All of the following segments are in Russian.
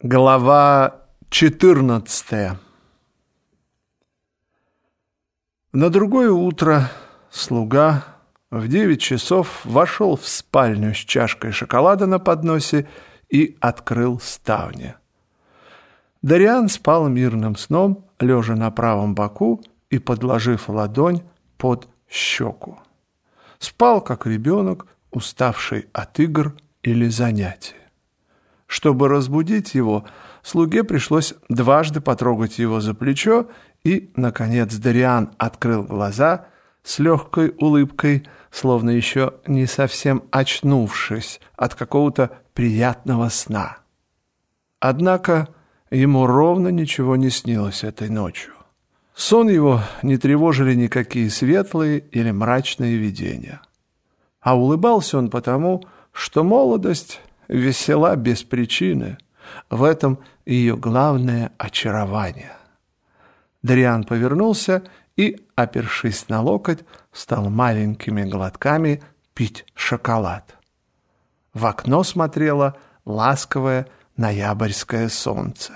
Глава 14 На другое утро слуга в девять часов вошел в спальню с чашкой шоколада на подносе и открыл ставни. Дариан спал мирным сном, лежа на правом боку и подложив ладонь под щеку. Спал, как ребенок, уставший от игр или занятий. Чтобы разбудить его, слуге пришлось дважды потрогать его за плечо, и, наконец, Дариан открыл глаза с легкой улыбкой, словно еще не совсем очнувшись от какого-то приятного сна. Однако ему ровно ничего не снилось этой ночью. Сон его не тревожили никакие светлые или мрачные видения. А улыбался он потому, что молодость весела без причины. В этом ее главное очарование. Дриан повернулся и, опершись на локоть, стал маленькими глотками пить шоколад. В окно смотрело ласковое ноябрьское солнце.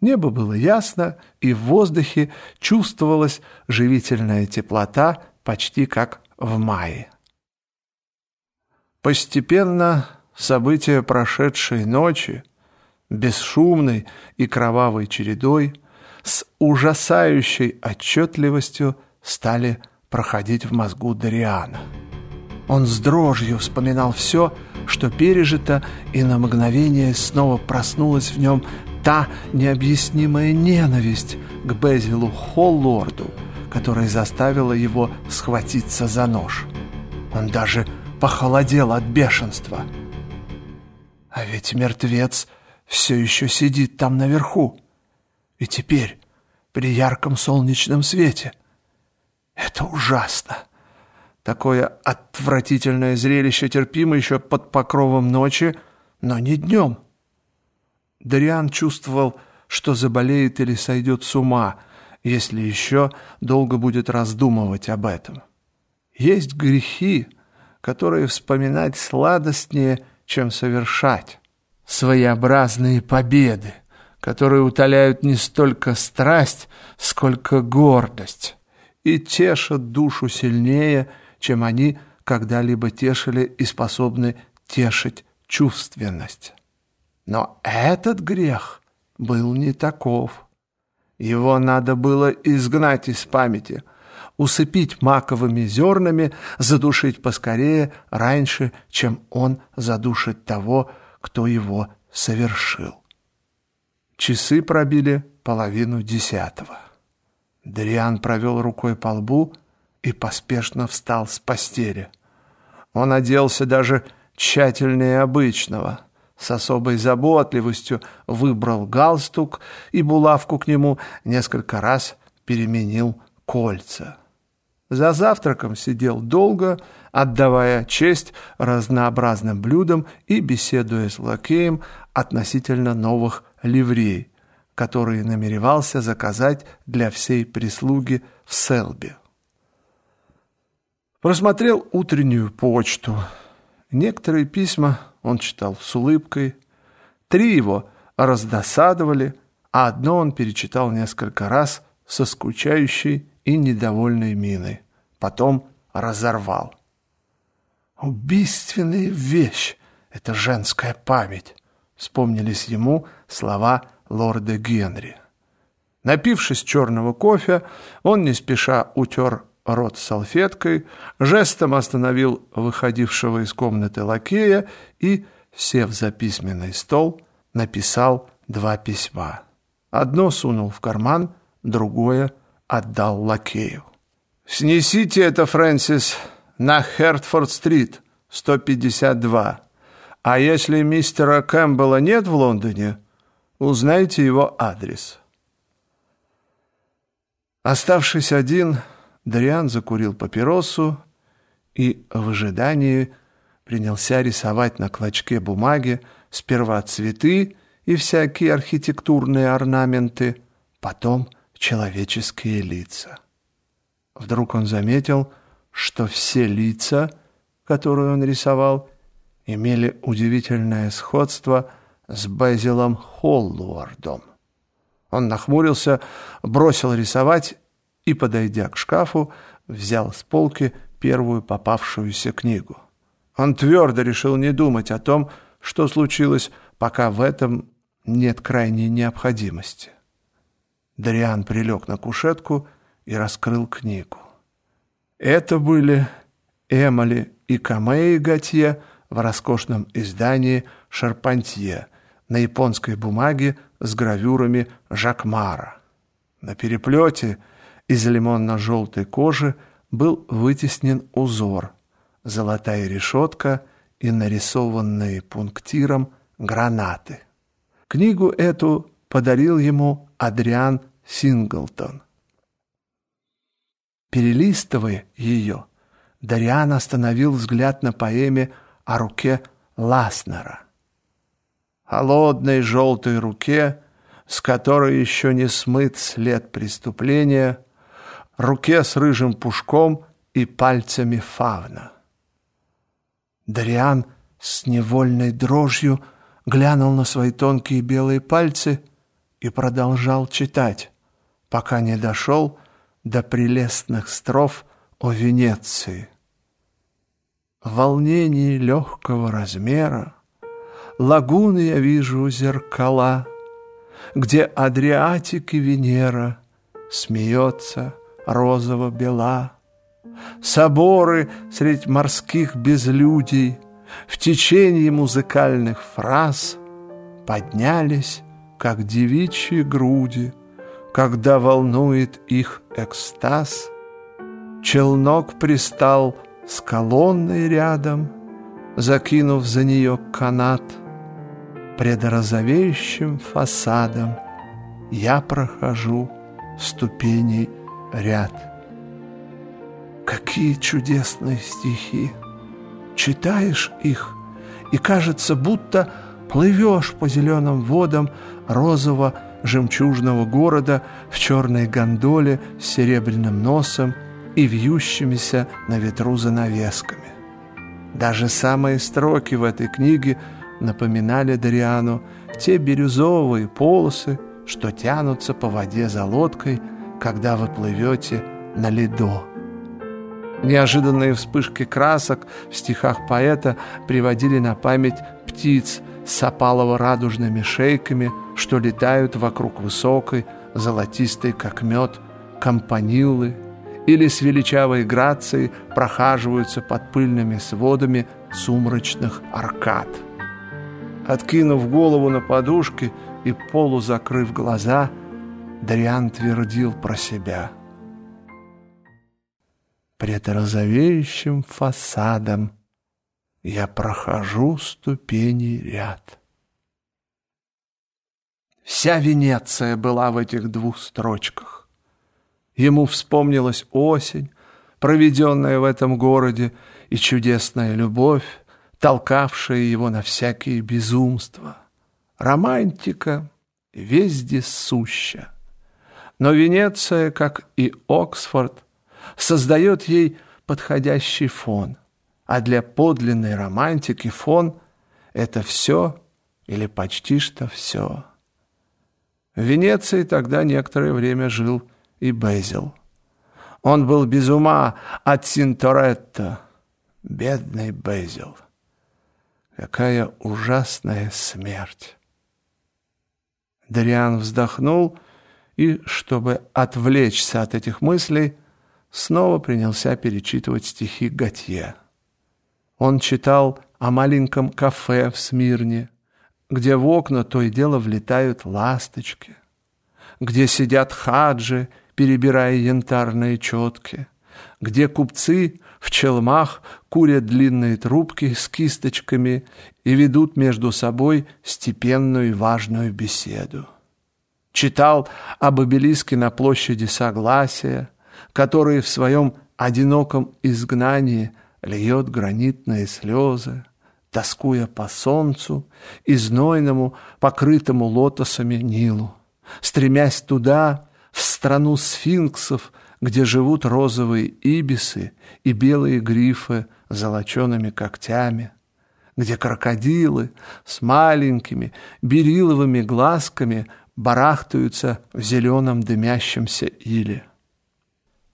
Небо было ясно, и в воздухе чувствовалась живительная теплота, почти как в мае. Постепенно События прошедшей ночи, бесшумной и кровавой чередой, с ужасающей отчетливостью стали проходить в мозгу Дариана. Он с дрожью вспоминал все, что пережито, и на мгновение снова проснулась в нем та необъяснимая ненависть к Безилу Холлорду, которая заставила его схватиться за нож. Он даже похолодел от бешенства – а ведь мертвец все еще сидит там наверху. И теперь, при ярком солнечном свете. Это ужасно. Такое отвратительное зрелище терпимо еще под покровом ночи, но не днем. Дариан чувствовал, что заболеет или сойдет с ума, если еще долго будет раздумывать об этом. Есть грехи, которые вспоминать сладостнее – чем совершать. Своеобразные победы, которые утоляют не столько страсть, сколько гордость, и тешат душу сильнее, чем они когда-либо тешили и способны тешить чувственность. Но этот грех был не таков. Его надо было изгнать из памяти – усыпить маковыми зернами, задушить поскорее, раньше, чем он задушит того, кто его совершил. Часы пробили половину десятого. Дриан провел рукой по лбу и поспешно встал с постели. Он оделся даже тщательнее обычного, с особой заботливостью выбрал галстук и булавку к нему несколько раз переменил кольца. За завтраком сидел долго, отдавая честь разнообразным блюдам и беседуя с лакеем относительно новых ливрей, которые намеревался заказать для всей прислуги в Селбе. Просмотрел утреннюю почту. Некоторые письма он читал с улыбкой. Три его раздосадовали, а одно он перечитал несколько раз со скучающей и недовольной миной. Потом разорвал. «Убийственная вещь — это женская память», — вспомнились ему слова лорда Генри. Напившись черного кофе, он не спеша утер рот салфеткой, жестом остановил выходившего из комнаты лакея и, сев за письменный стол, написал два письма. Одно сунул в карман, другое отдал лакею. «Снесите это, Фрэнсис, на Хертфорд-стрит, 152. А если мистера Кэмпбелла нет в Лондоне, узнайте его адрес». Оставшись один, Дриан закурил папиросу и в ожидании принялся рисовать на клочке бумаги сперва цветы и всякие архитектурные орнаменты, потом человеческие лица. Вдруг он заметил, что все лица, которые он рисовал, имели удивительное сходство с Безилом Холлуардом. Он нахмурился, бросил рисовать и, подойдя к шкафу, взял с полки первую попавшуюся книгу. Он твердо решил не думать о том, что случилось, пока в этом нет крайней необходимости. Дариан прилег на кушетку и раскрыл книгу. Это были Эмали и Камеи Готье в роскошном издании «Шарпантье» на японской бумаге с гравюрами Жакмара. На переплете из лимонно-желтой кожи был вытеснен узор, золотая решетка и нарисованные пунктиром гранаты. Книгу эту подарил ему Адриан Синглтон. Перелистывая ее, Дариан остановил взгляд на поэме о руке Ласнера. Холодной желтой руке, с которой еще не смыт след преступления, руке с рыжим пушком и пальцами фавна. Дариан с невольной дрожью глянул на свои тонкие белые пальцы и продолжал читать, пока не дошел до прелестных строф о Венеции. В легкого размера Лагуны я вижу зеркала, Где Адриатик и Венера Смеется розово-бела. Соборы средь морских безлюдей В течение музыкальных фраз Поднялись, как девичьи груди, Когда волнует их экстаз. Челнок пристал с колонной рядом, Закинув за нее канат. Пред розовеющим фасадом Я прохожу ступеней ряд. Какие чудесные стихи! Читаешь их, и кажется, будто плывешь по зеленым водам розово-жемчужного города в черной гондоле с серебряным носом и вьющимися на ветру занавесками. Даже самые строки в этой книге напоминали Дариану те бирюзовые полосы, что тянутся по воде за лодкой, когда вы плывете на льду. Неожиданные вспышки красок в стихах поэта приводили на память птиц с опалово-радужными шейками, что летают вокруг высокой, золотистой, как мед, компаниллы, или с величавой грацией прохаживаются под пыльными сводами сумрачных аркад. Откинув голову на подушке и полузакрыв глаза, Дариан твердил про себя — Пред розовеющим фасадом Я прохожу ступени ряд. Вся Венеция была в этих двух строчках. Ему вспомнилась осень, проведенная в этом городе, и чудесная любовь, толкавшая его на всякие безумства. Романтика везде суща. Но Венеция, как и Оксфорд, создает ей подходящий фон. А для подлинной романтики фон — это все или почти что все. В Венеции тогда некоторое время жил и Безил. Он был без ума от Синторетто. Бедный Безил. Какая ужасная смерть. Дариан вздохнул и, чтобы отвлечься от этих мыслей, снова принялся перечитывать стихи Готье. Он читал о маленьком кафе в Смирне, где в окна то и дело влетают ласточки, где сидят хаджи, перебирая янтарные четки, где купцы в челмах курят длинные трубки с кисточками и ведут между собой степенную и важную беседу. Читал об обелиске на площади Согласия, который в своем одиноком изгнании льет гранитные слезы, тоскуя по солнцу и знойному, покрытому лотосами Нилу, стремясь туда, в страну сфинксов, где живут розовые ибисы и белые грифы с золочеными когтями, где крокодилы с маленькими бериловыми глазками барахтаются в зеленом дымящемся иле.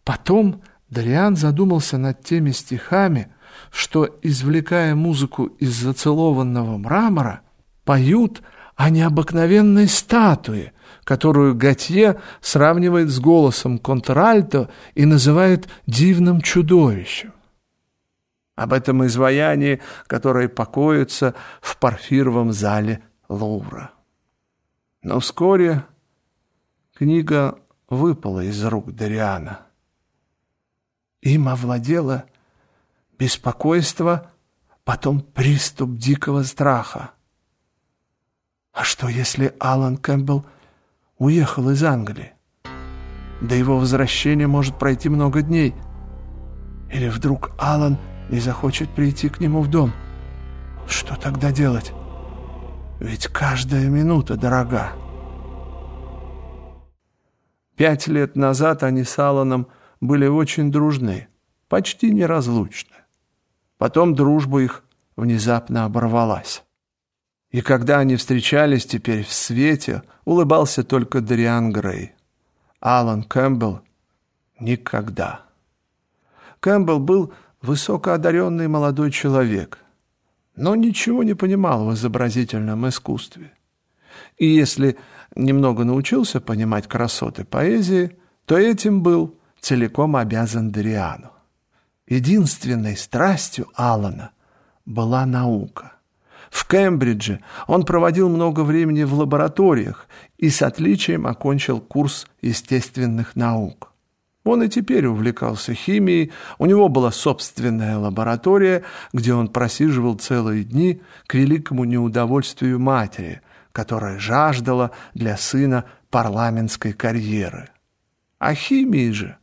Потом Дариан задумался над теми стихами, что, извлекая музыку из зацелованного мрамора, поют о необыкновенной статуе, которую Готье сравнивает с голосом контральто и называет «дивным чудовищем». Об этом изваянии, которое покоится в парфировом зале Лувра. Но вскоре книга выпала из рук Дариана. Им овладело беспокойство, потом приступ дикого страха. А что, если Алан Кэмпбелл уехал из Англии? До его возвращения может пройти много дней. Или вдруг Алан не захочет прийти к нему в дом? Что тогда делать? Ведь каждая минута дорога. Пять лет назад они с Аланом были очень дружны, почти неразлучны. Потом дружба их внезапно оборвалась. И когда они встречались теперь в свете, улыбался только Дариан Грей. Алан Кэмпбелл — никогда. Кэмпбелл был высокоодаренный молодой человек, но ничего не понимал в изобразительном искусстве. И если немного научился понимать красоты поэзии, то этим был целиком обязан Дариану. Единственной страстью Алана была наука. В Кембридже он проводил много времени в лабораториях и с отличием окончил курс естественных наук. Он и теперь увлекался химией, у него была собственная лаборатория, где он просиживал целые дни к великому неудовольствию матери, которая жаждала для сына парламентской карьеры. О химии же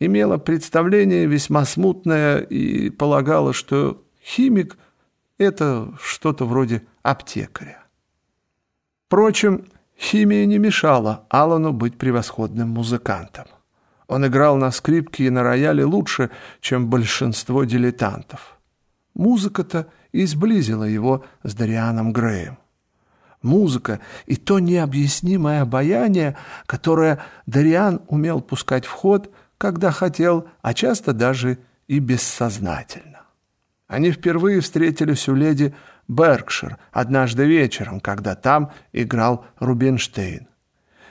имела представление весьма смутное и полагала, что химик – это что-то вроде аптекаря. Впрочем, химия не мешала Алану быть превосходным музыкантом. Он играл на скрипке и на рояле лучше, чем большинство дилетантов. Музыка-то и сблизила его с Дарианом Греем. Музыка и то необъяснимое обаяние, которое Дариан умел пускать в ход, когда хотел, а часто даже и бессознательно. Они впервые встретились у леди Беркшир однажды вечером, когда там играл Рубинштейн.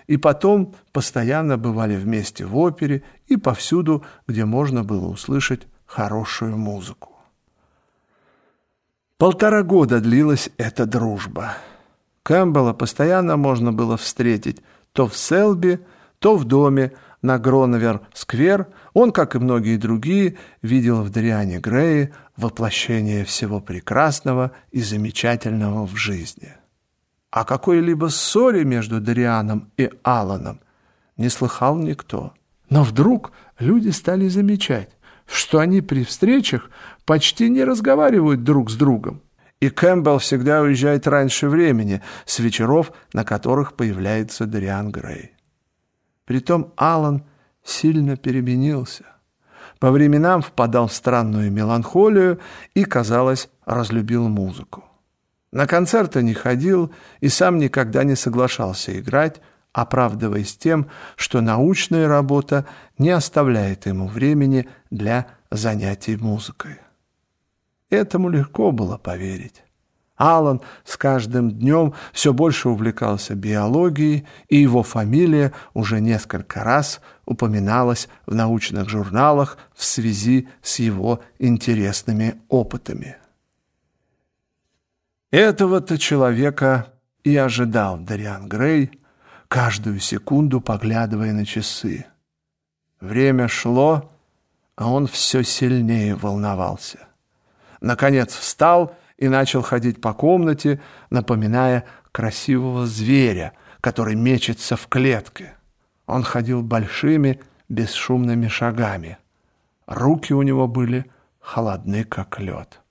И потом постоянно бывали вместе в опере и повсюду, где можно было услышать хорошую музыку. Полтора года длилась эта дружба. Кэмпбелла постоянно можно было встретить то в Селби, то в доме на Гроновер-сквер, он, как и многие другие, видел в Дариане Грее воплощение всего прекрасного и замечательного в жизни. О какой-либо ссоре между Дарианом и Аланом не слыхал никто. Но вдруг люди стали замечать, что они при встречах почти не разговаривают друг с другом. И Кэмпбелл всегда уезжает раньше времени, с вечеров, на которых появляется Дариан Грей. Притом Алан сильно переменился. По временам впадал в странную меланхолию и, казалось, разлюбил музыку. На концерты не ходил и сам никогда не соглашался играть, оправдываясь тем, что научная работа не оставляет ему времени для занятий музыкой. Этому легко было поверить. Алан с каждым днем все больше увлекался биологией, и его фамилия уже несколько раз упоминалась в научных журналах в связи с его интересными опытами. Этого-то человека и ожидал Дариан Грей, каждую секунду поглядывая на часы. Время шло, а он все сильнее волновался. Наконец встал и, и начал ходить по комнате, напоминая красивого зверя, который мечется в клетке. Он ходил большими, бесшумными шагами. Руки у него были холодны, как лед.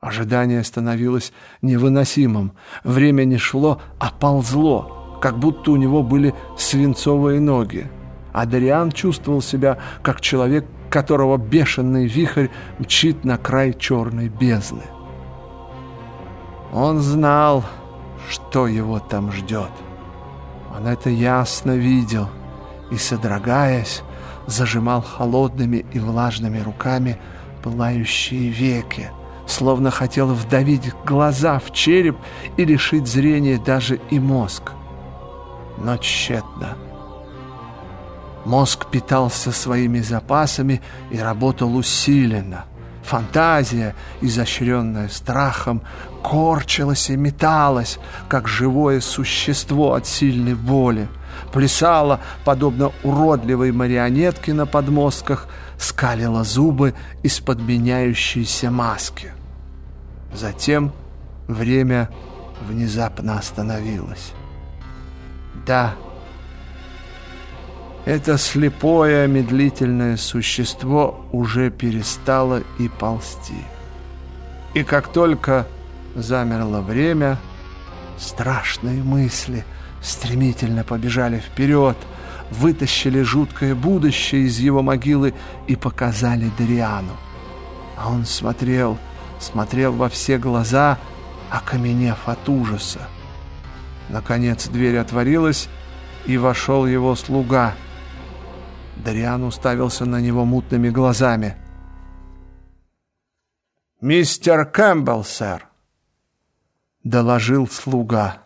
Ожидание становилось невыносимым. Время не шло, а ползло, как будто у него были свинцовые ноги. Адриан чувствовал себя, как человек, которого бешеный вихрь мчит на край черной бездны. Он знал, что его там ждет. Он это ясно видел и, содрогаясь, зажимал холодными и влажными руками пылающие веки, словно хотел вдавить глаза в череп и лишить зрения даже и мозг. Но тщетно. Мозг питался своими запасами и работал усиленно. Фантазия, изощренная страхом, корчилась и металась, как живое существо от сильной боли. Плясала, подобно уродливой марионетке на подмостках, скалила зубы из-под меняющейся маски. Затем время внезапно остановилось. Да, это слепое медлительное существо уже перестало и ползти. И как только замерло время, страшные мысли стремительно побежали вперед, вытащили жуткое будущее из его могилы и показали Дариану. А он смотрел, смотрел во все глаза, окаменев от ужаса. Наконец дверь отворилась, и вошел его слуга — Дариан уставился на него мутными глазами. «Мистер Кэмпбелл, сэр!» — доложил слуга.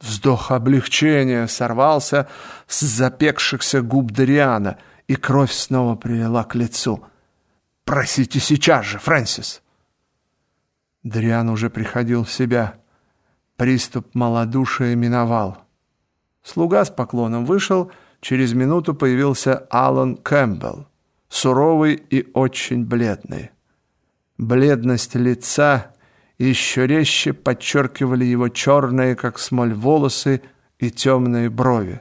Вздох облегчения сорвался с запекшихся губ Дариана, и кровь снова прилила к лицу. «Просите сейчас же, Фрэнсис!» Дариан уже приходил в себя. Приступ малодушия миновал. Слуга с поклоном вышел через минуту появился Алан Кэмпбелл, суровый и очень бледный. Бледность лица еще резче подчеркивали его черные, как смоль, волосы и темные брови.